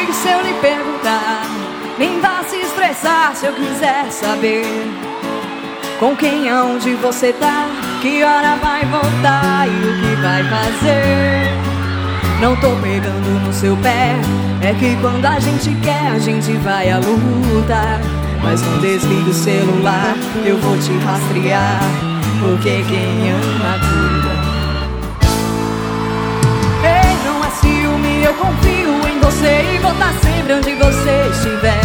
ligue se eu lhe perguntar. Nem vá se estressar se eu quiser saber. Com quem aonde você tá? Que hora vai voltar e o que vai fazer? Não tô pegando no seu pé. É que quando a gente quer, a gente vai à luta. Mas não desliga o celular, eu vou te rastrear. Porque quem ama cuida. Sempre onde você estiver.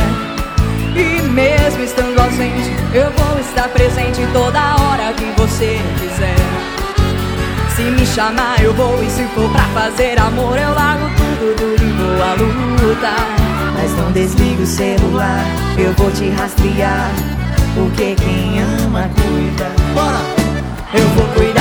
E mesmo estando ausente, eu vou estar presente toda hora que você quiser. Se me chamar, eu vou, e se for pra fazer amor, eu largo tudo, tudo e vou à luta. Mas não desligue o celular, eu vou te rastrear. Porque quem ama cuida. Bora! Eu vou cuidar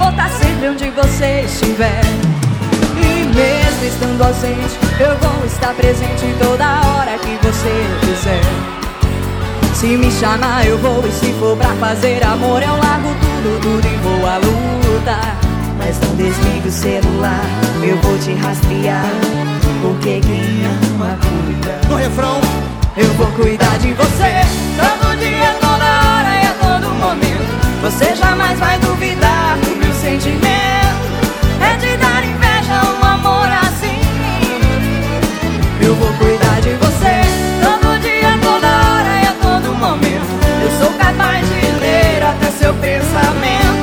vou estar sempre onde você estiver. E mesmo estando ausente, eu vou estar presente toda hora que você quiser. Se me chamar, eu vou, e se for pra fazer amor, eu largo tudo, tudo e vou à luta. Mas não desligue o celular, eu vou te rastrear. Porque quem ama cuida. No refrão, Eu vou cuidar de você Eu vou cuidar de você todo dia, toda hora e a todo momento. Eu sou capaz de ler até seu pensamento,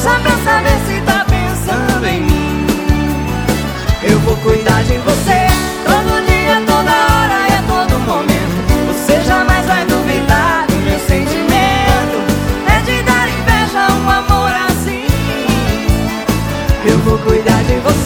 só pra saber se tá pensando em mim. Eu vou cuidar de você todo dia, toda hora e a todo momento. Você jamais vai duvidar do meu sentimento. É de dar inveja um amor assim. Eu vou cuidar de você.